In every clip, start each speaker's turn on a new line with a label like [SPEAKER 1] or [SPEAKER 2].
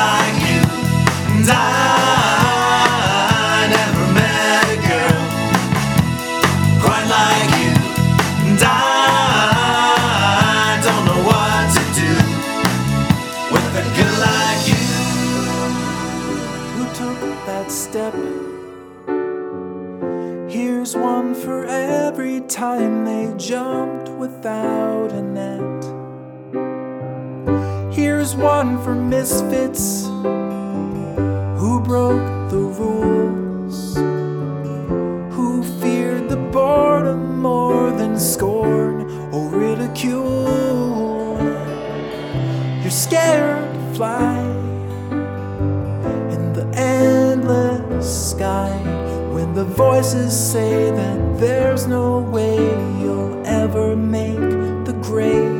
[SPEAKER 1] like you. And I
[SPEAKER 2] never met a girl quite like you. And I don't know what to do with a girl like you
[SPEAKER 3] who took that step. Here's one for every time they jumped without an there's one for misfits who broke the rules, who feared the boredom more than scorn or ridicule. You're scared to fly in the endless sky when the voices say that there's no way you'll ever make the grade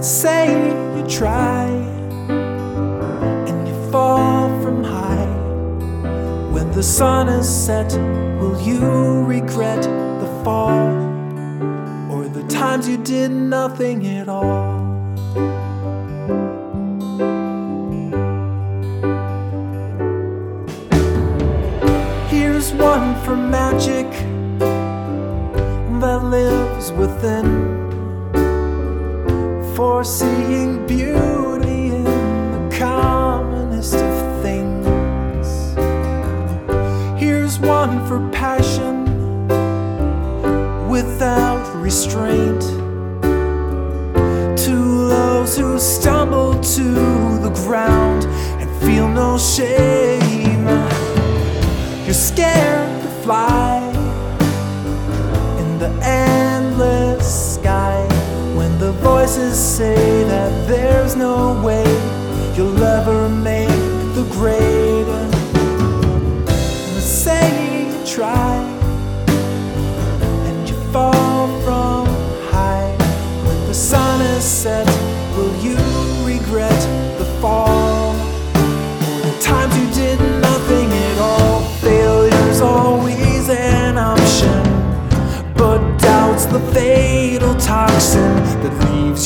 [SPEAKER 3] let's say you try and you fall from high. When the sun is set, will you regret the fall or the times you did nothing at all? Here's one for magic that lives within for seeing beauty in the commonest of things. Here's one for passion without restraint. To those who stumble to the ground and feel no shame, you're scared to fly in the endless voices say that there's no way you'll ever make the grade. And the saying, try.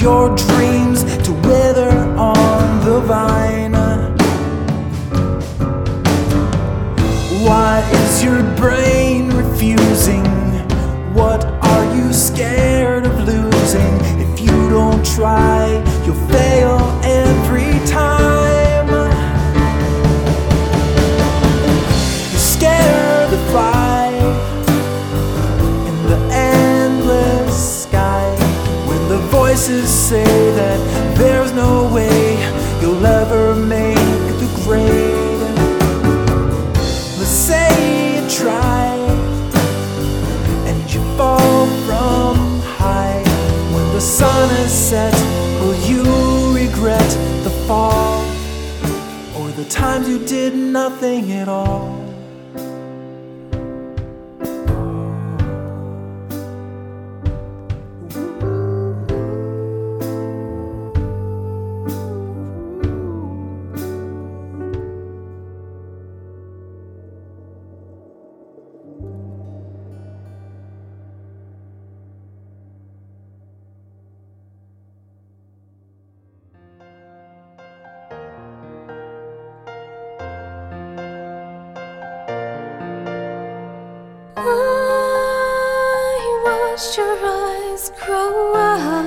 [SPEAKER 3] your dream. times you did nothing at all.
[SPEAKER 4] watched your eyes grow
[SPEAKER 5] up.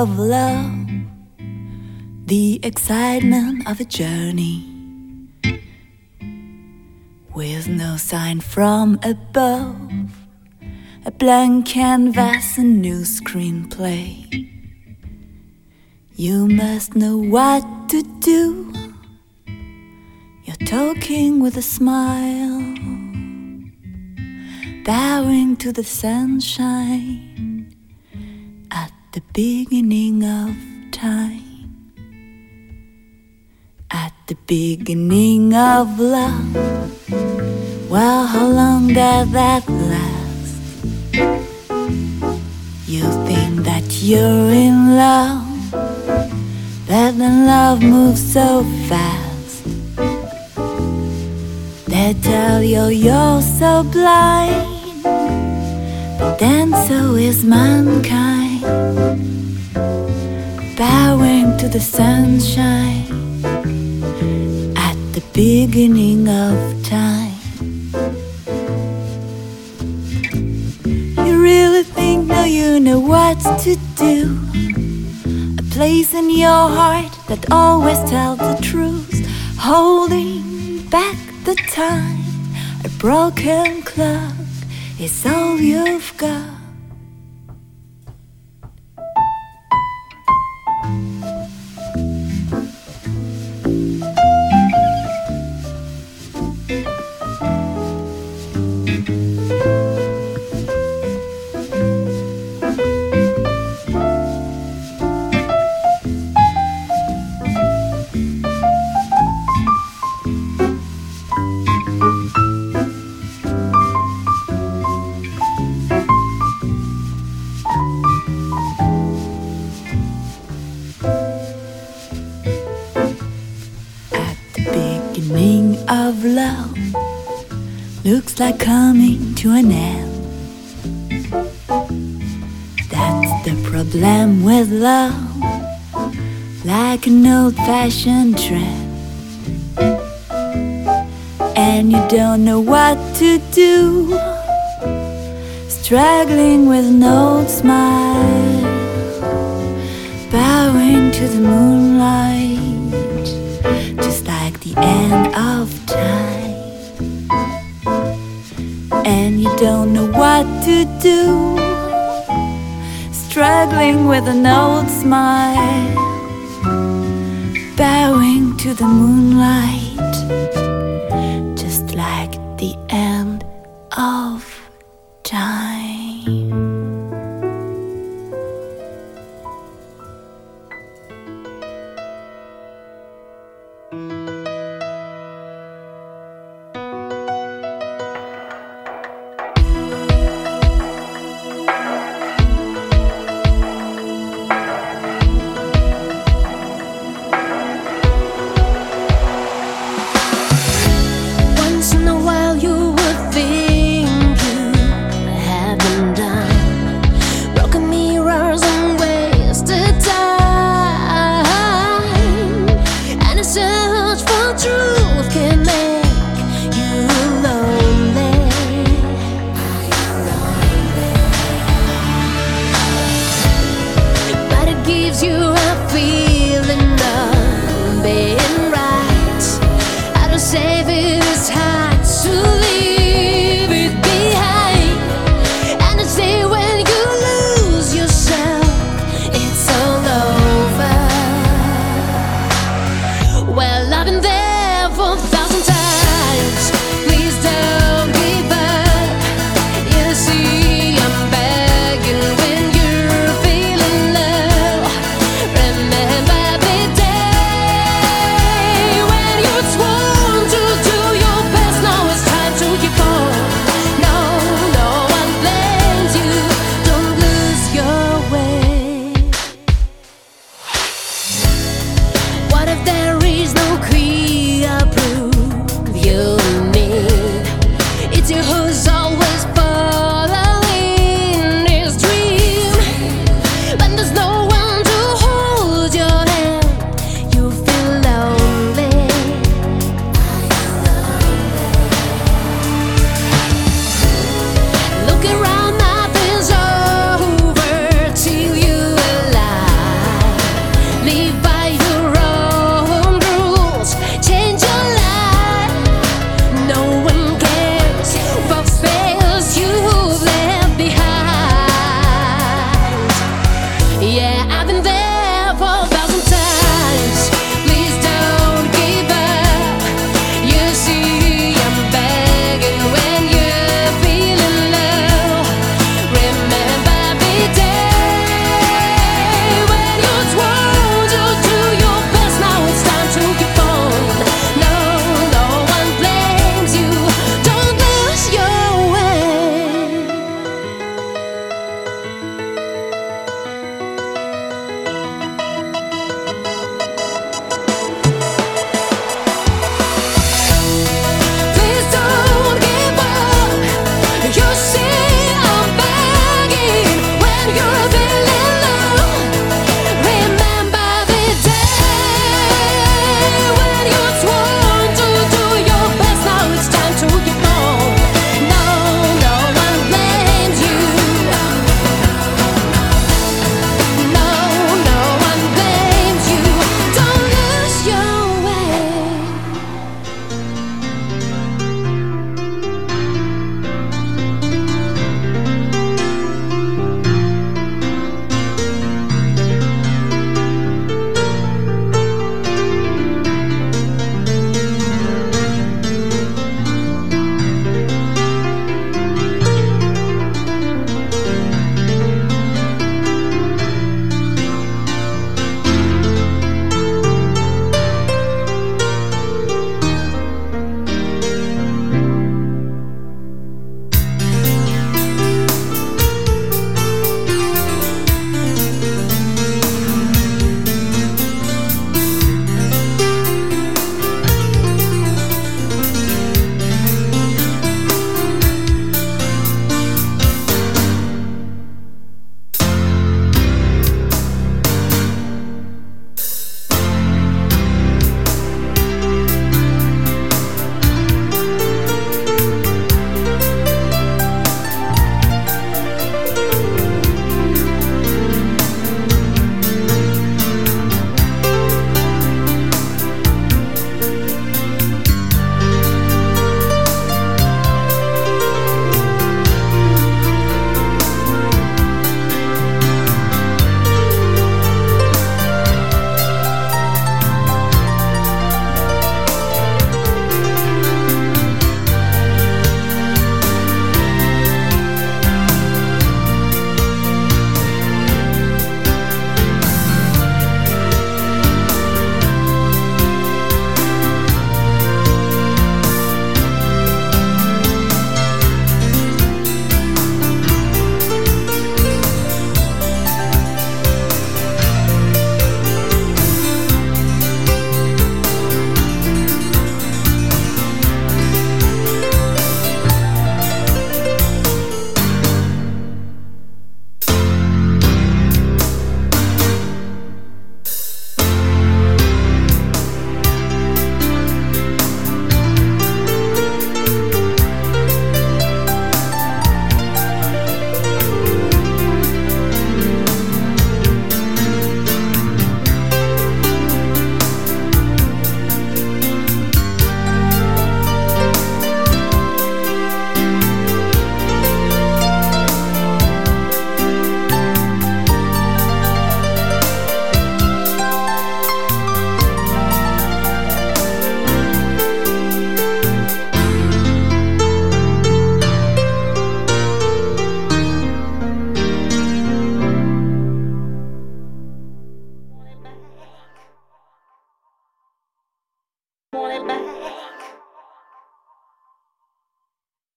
[SPEAKER 5] Of love, the excitement of a journey, with no sign from above, a blank canvas, a new screenplay. You must know what to do. You're talking with a smile, bowing to the sunshine at the beginning of time. At the beginning of love. Well, how long does that last? You think that you're in love, but then love moves so fast. They tell you you're so blind, but then so is mankind. Bowing to the sunshine at the beginning of time. You really think now you know what to do? A place in your heart that always tells the truth, holding back the time. A broken clock is all you've got. To an end. That's the problem with love, like an old fashioned trend. And you don't know what to do, struggling with an old smile, bowing to the moonlight, do. Struggling with an old smile, bowing to the moonlight,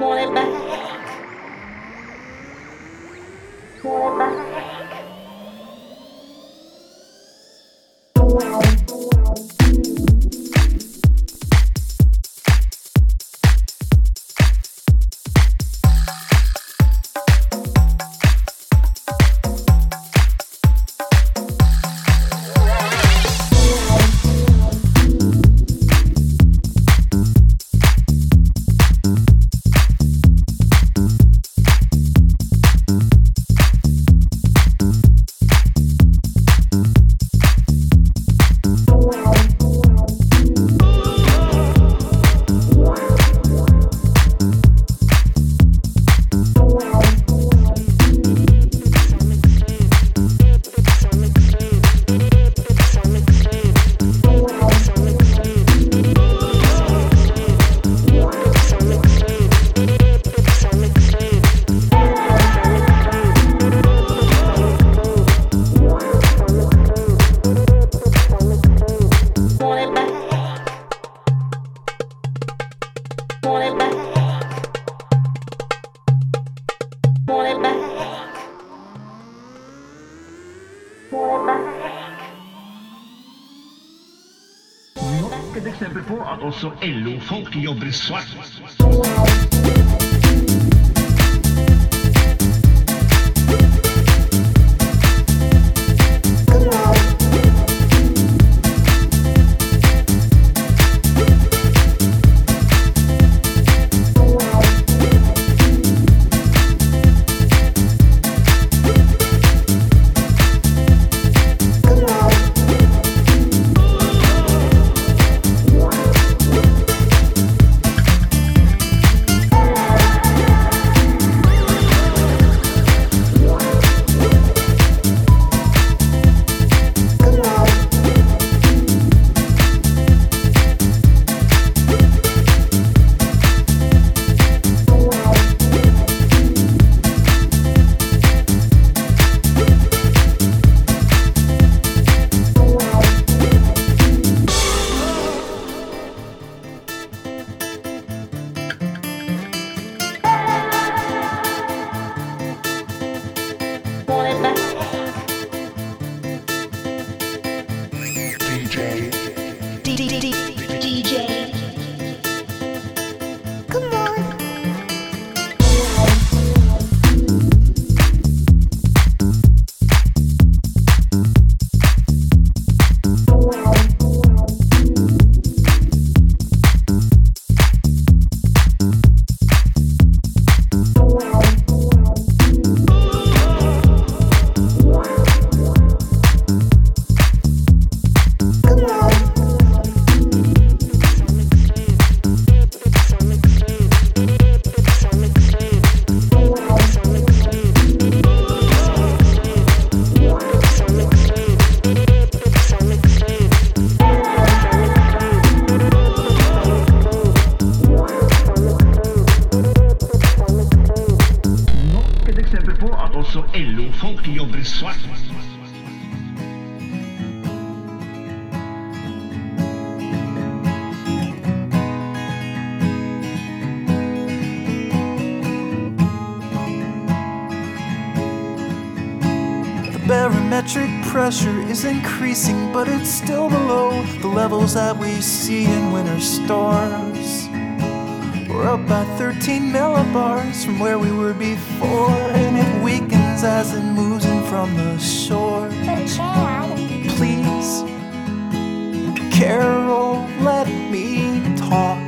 [SPEAKER 6] want it
[SPEAKER 3] back. Want it back. Increasing, but it's still below the levels that we see in winter storms. We're up by 13 millibars from where we were before, and it weakens as it moves in from the shore. Please, Carol, let me talk,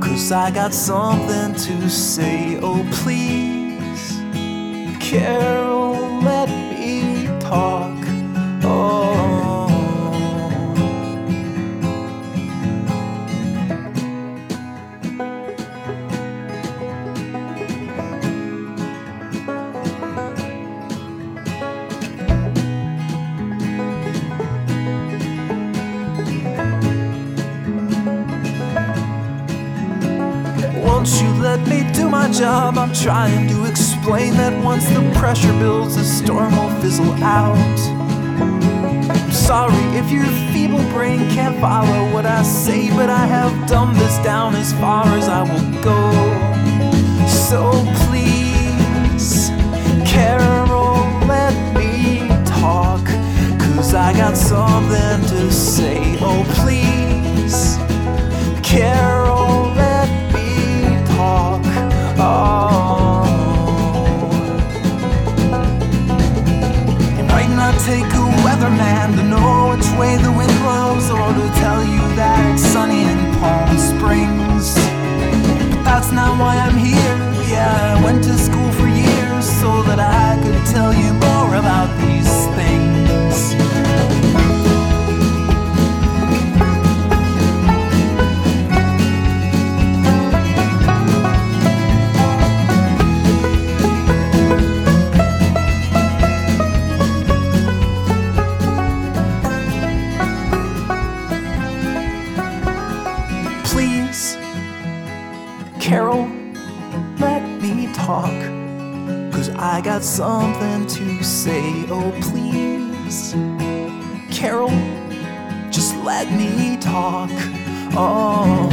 [SPEAKER 3] cause I got something to say. Oh, please, Carol, let me talk. job I'm trying to explain that once the pressure builds, the storm will fizzle out. I'm sorry if your feeble brain can't follow what I say, but I have dumbed this down as far as I will go. So please, Carol,
[SPEAKER 7] let me talk, cause I got something to say. Oh, please,
[SPEAKER 8] Carol. take a weatherman to know which way the wind blows, or to tell you that it's sunny in Palm Springs. But that's not why I'm here. Yeah, I went to school for years so that
[SPEAKER 9] I could tell you more about these things. got something to say. Oh, please, Carol,
[SPEAKER 10] just let me talk. Oh.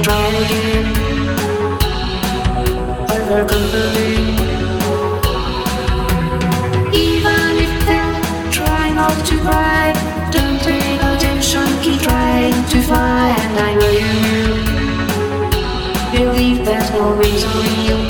[SPEAKER 10] is. I will company. Even if I try not to cry, don't pay attention. Keep trying to find. I know you will believe there's no reason you.